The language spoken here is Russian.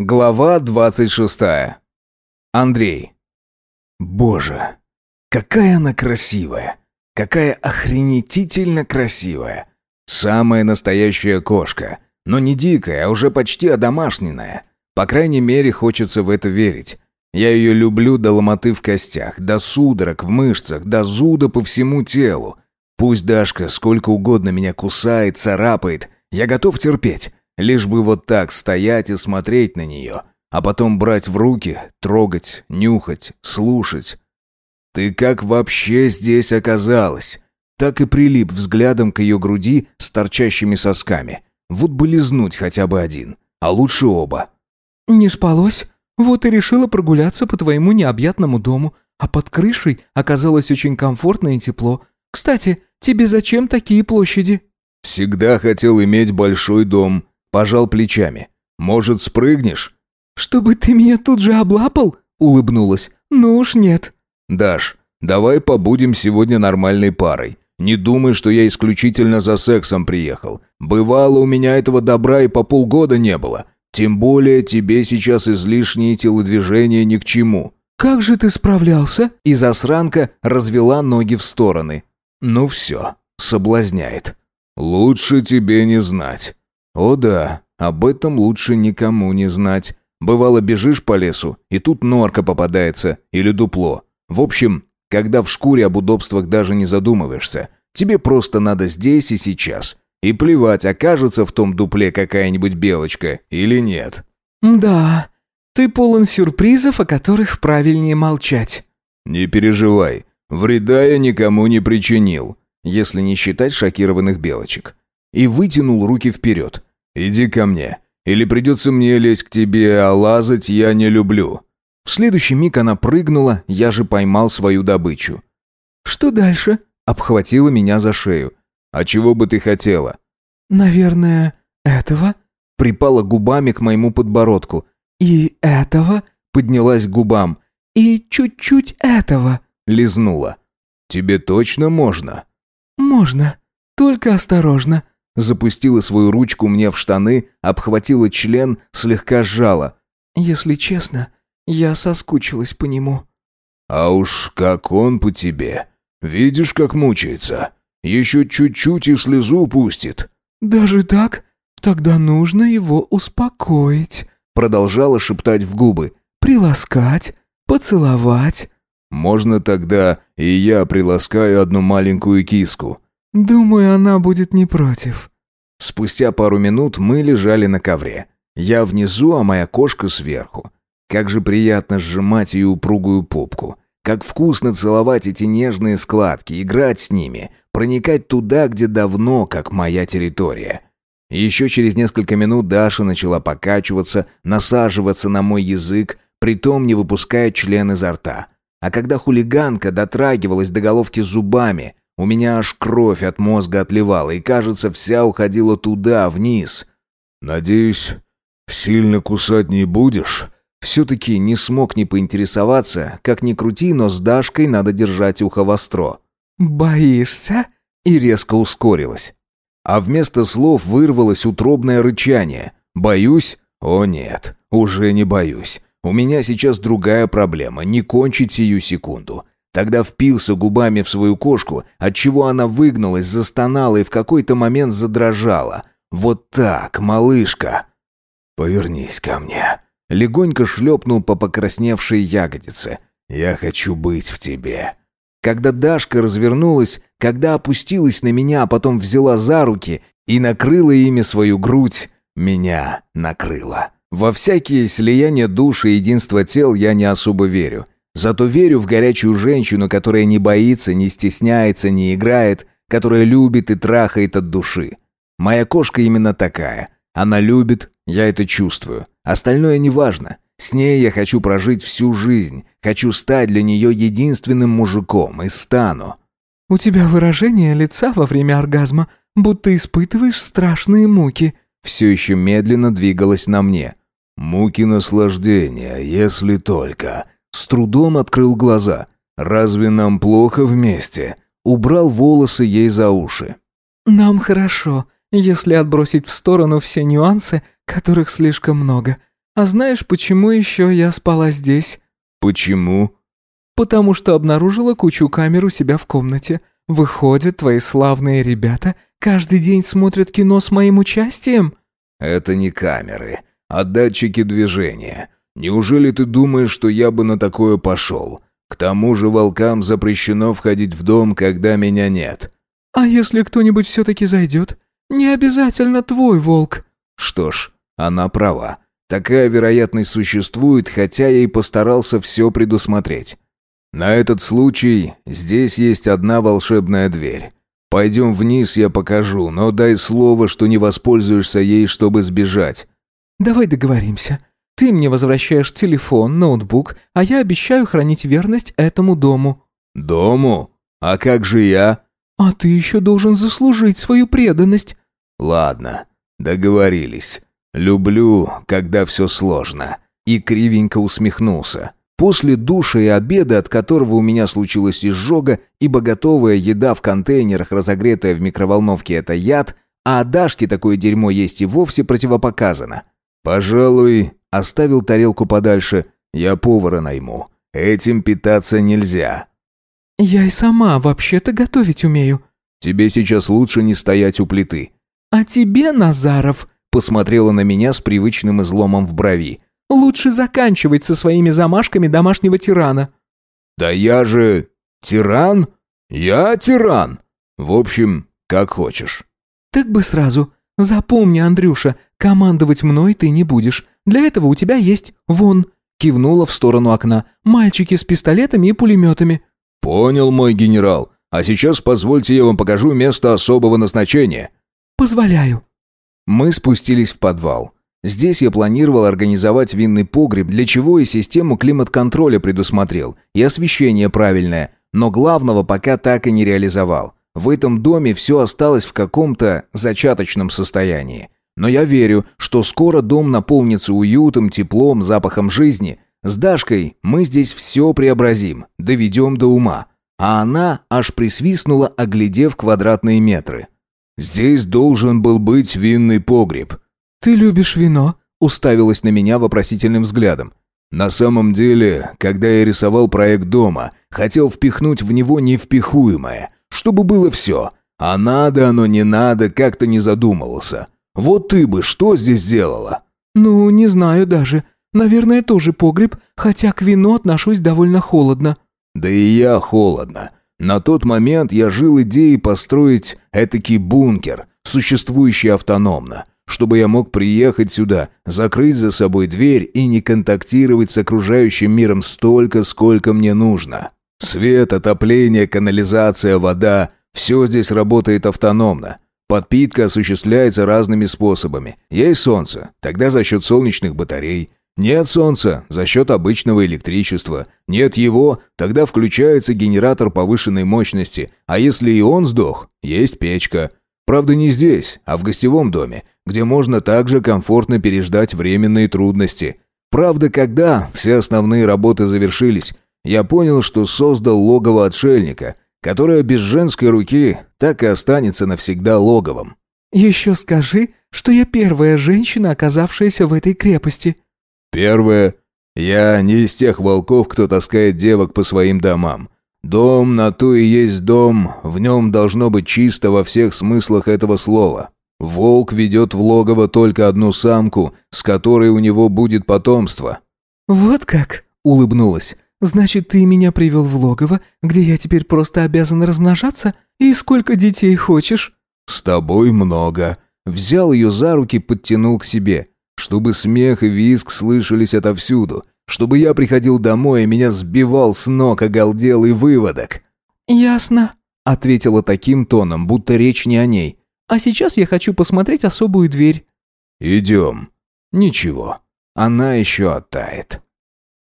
Глава 26. Андрей. Боже, какая она красивая. Какая охренетительно красивая. Самая настоящая кошка. Но не дикая, а уже почти одомашненная. По крайней мере, хочется в это верить. Я ее люблю до ломоты в костях, до судорог в мышцах, до зуда по всему телу. Пусть Дашка сколько угодно меня кусает, царапает, я готов терпеть. Лишь бы вот так стоять и смотреть на нее, а потом брать в руки, трогать, нюхать, слушать. «Ты как вообще здесь оказалась?» Так и прилип взглядом к ее груди с торчащими сосками. Вот бы лизнуть хотя бы один, а лучше оба. «Не спалось? Вот и решила прогуляться по твоему необъятному дому, а под крышей оказалось очень комфортно и тепло. Кстати, тебе зачем такие площади?» «Всегда хотел иметь большой дом», Пожал плечами. «Может, спрыгнешь?» «Чтобы ты меня тут же облапал?» Улыбнулась. «Ну уж нет». «Даш, давай побудем сегодня нормальной парой. Не думай, что я исключительно за сексом приехал. Бывало, у меня этого добра и по полгода не было. Тем более тебе сейчас излишние телодвижения ни к чему». «Как же ты справлялся?» И засранка развела ноги в стороны. «Ну все, соблазняет. Лучше тебе не знать». О да, об этом лучше никому не знать. Бывало, бежишь по лесу, и тут норка попадается, или дупло. В общем, когда в шкуре об удобствах даже не задумываешься, тебе просто надо здесь и сейчас. И плевать, окажется в том дупле какая-нибудь белочка или нет. «Да, ты полон сюрпризов, о которых правильнее молчать». «Не переживай, вреда я никому не причинил, если не считать шокированных белочек». И вытянул руки вперед. «Иди ко мне. Или придется мне лезть к тебе, а лазать я не люблю». В следующий миг она прыгнула, я же поймал свою добычу. «Что дальше?» Обхватила меня за шею. «А чего бы ты хотела?» «Наверное, этого?» Припала губами к моему подбородку. «И этого?» Поднялась к губам. «И чуть-чуть этого?» Лизнула. «Тебе точно можно?» «Можно. Только осторожно запустила свою ручку мне в штаны, обхватила член, слегка сжала. «Если честно, я соскучилась по нему». «А уж как он по тебе. Видишь, как мучается. Еще чуть-чуть и слезу пустит». «Даже так? Тогда нужно его успокоить», продолжала шептать в губы. «Приласкать, поцеловать». «Можно тогда и я приласкаю одну маленькую киску?» «Думаю, она будет не против». Спустя пару минут мы лежали на ковре. Я внизу, а моя кошка сверху. Как же приятно сжимать ее упругую попку. Как вкусно целовать эти нежные складки, играть с ними, проникать туда, где давно, как моя территория. Еще через несколько минут Даша начала покачиваться, насаживаться на мой язык, притом не выпуская член изо рта. А когда хулиганка дотрагивалась до головки зубами, у меня аж кровь от мозга отливала, и, кажется, вся уходила туда, вниз. «Надеюсь, сильно кусать не будешь?» Все-таки не смог не поинтересоваться, как ни крути, но с Дашкой надо держать ухо востро. «Боишься?» И резко ускорилась. А вместо слов вырвалось утробное рычание. «Боюсь? О нет, уже не боюсь. У меня сейчас другая проблема, не кончить сию секунду. Тогда впился губами в свою кошку, отчего она выгнулась, застонала и в какой-то момент задрожала. «Вот так, малышка!» «Повернись ко мне!» Легонько шлепнул по покрасневшей ягодице. «Я хочу быть в тебе!» Когда Дашка развернулась, когда опустилась на меня, а потом взяла за руки и накрыла ими свою грудь, меня накрыла. Во всякие слияния души и единства тел я не особо верю. Зато верю в горячую женщину, которая не боится, не стесняется, не играет, которая любит и трахает от души. Моя кошка именно такая. Она любит, я это чувствую. Остальное не важно. С ней я хочу прожить всю жизнь. Хочу стать для нее единственным мужиком и стану. «У тебя выражение лица во время оргазма, будто испытываешь страшные муки». Все еще медленно двигалась на мне. «Муки наслаждения, если только...» С трудом открыл глаза. «Разве нам плохо вместе?» Убрал волосы ей за уши. «Нам хорошо, если отбросить в сторону все нюансы, которых слишком много. А знаешь, почему еще я спала здесь? Почему? Потому что обнаружила кучу камер у себя в комнате. Выходят, твои славные ребята каждый день смотрят кино с моим участием? Это не камеры, а датчики движения. Неужели ты думаешь, что я бы на такое пошел? К тому же волкам запрещено входить в дом, когда меня нет. А если кто-нибудь все-таки зайдет? Не обязательно твой волк. Что ж, она права. Такая вероятность существует, хотя я и постарался все предусмотреть. На этот случай здесь есть одна волшебная дверь. Пойдем вниз, я покажу, но дай слово, что не воспользуешься ей, чтобы сбежать. Давай договоримся. Ты мне возвращаешь телефон, ноутбук, а я обещаю хранить верность этому дому». «Дому? А как же я?» «А ты еще должен заслужить свою преданность». «Ладно, договорились. Люблю, когда все сложно». И кривенько усмехнулся. После душа и обеда, от которого у меня случилась изжога, ибо готовая еда в контейнерах, разогретая в микроволновке, это яд, а Дашке такое дерьмо есть и вовсе противопоказано. Пожалуй, Оставил тарелку подальше. Я повара найму. Этим питаться нельзя. Я и сама вообще-то готовить умею. Тебе сейчас лучше не стоять у плиты. А тебе, Назаров, посмотрела на меня с привычным изломом в брови. Лучше заканчивать со своими замашками домашнего тирана. Да я же тиран? Я тиран. В общем, как хочешь. Так бы сразу. Запомни, Андрюша, командовать мной ты не будешь. Для этого у тебя есть вон...» Кивнула в сторону окна. «Мальчики с пистолетами и пулеметами». «Понял, мой генерал. А сейчас позвольте я вам покажу место особого назначения». «Позволяю». Мы спустились в подвал. Здесь я планировал организовать винный погреб, для чего и систему климат-контроля предусмотрел, и освещение правильное, но главного пока так и не реализовал. В этом доме все осталось в каком-то зачаточном состоянии. Но я верю, что скоро дом наполнится уютом, теплом, запахом жизни. С Дашкой мы здесь все преобразим, доведем до ума. А она аж присвистнула, оглядев квадратные метры. «Здесь должен был быть винный погреб». «Ты любишь вино?» – уставилась на меня вопросительным взглядом. «На самом деле, когда я рисовал проект дома, хотел впихнуть в него невпихуемое, чтобы было все. А надо оно, не надо, как-то не задумывался. Вот ты бы что здесь делала?» «Ну, не знаю даже. Наверное, тоже погреб, хотя к вину отношусь довольно холодно». «Да и я холодно. На тот момент я жил идеей построить этакий бункер, существующий автономно, чтобы я мог приехать сюда, закрыть за собой дверь и не контактировать с окружающим миром столько, сколько мне нужно. Свет, отопление, канализация, вода – все здесь работает автономно. Подпитка осуществляется разными способами. Есть солнце, тогда за счет солнечных батарей. Нет солнца, за счет обычного электричества. Нет его, тогда включается генератор повышенной мощности. А если и он сдох, есть печка. Правда, не здесь, а в гостевом доме, где можно также комфортно переждать временные трудности. Правда, когда все основные работы завершились, я понял, что создал логово отшельника – которое без женской руки так и останется навсегда логовом. «Еще скажи, что я первая женщина, оказавшаяся в этой крепости». «Первая? Я не из тех волков, кто таскает девок по своим домам. Дом на то и есть дом, в нем должно быть чисто во всех смыслах этого слова. Волк ведет в логово только одну самку, с которой у него будет потомство». «Вот как?» — улыбнулась. Значит, ты меня привел в логово, где я теперь просто обязан размножаться? И сколько детей хочешь?» «С тобой много». Взял ее за руки, подтянул к себе. Чтобы смех и визг слышались отовсюду. Чтобы я приходил домой, и меня сбивал с ног оголделый выводок. «Ясно», — ответила таким тоном, будто речь не о ней. «А сейчас я хочу посмотреть особую дверь». «Идем». «Ничего, она еще оттает».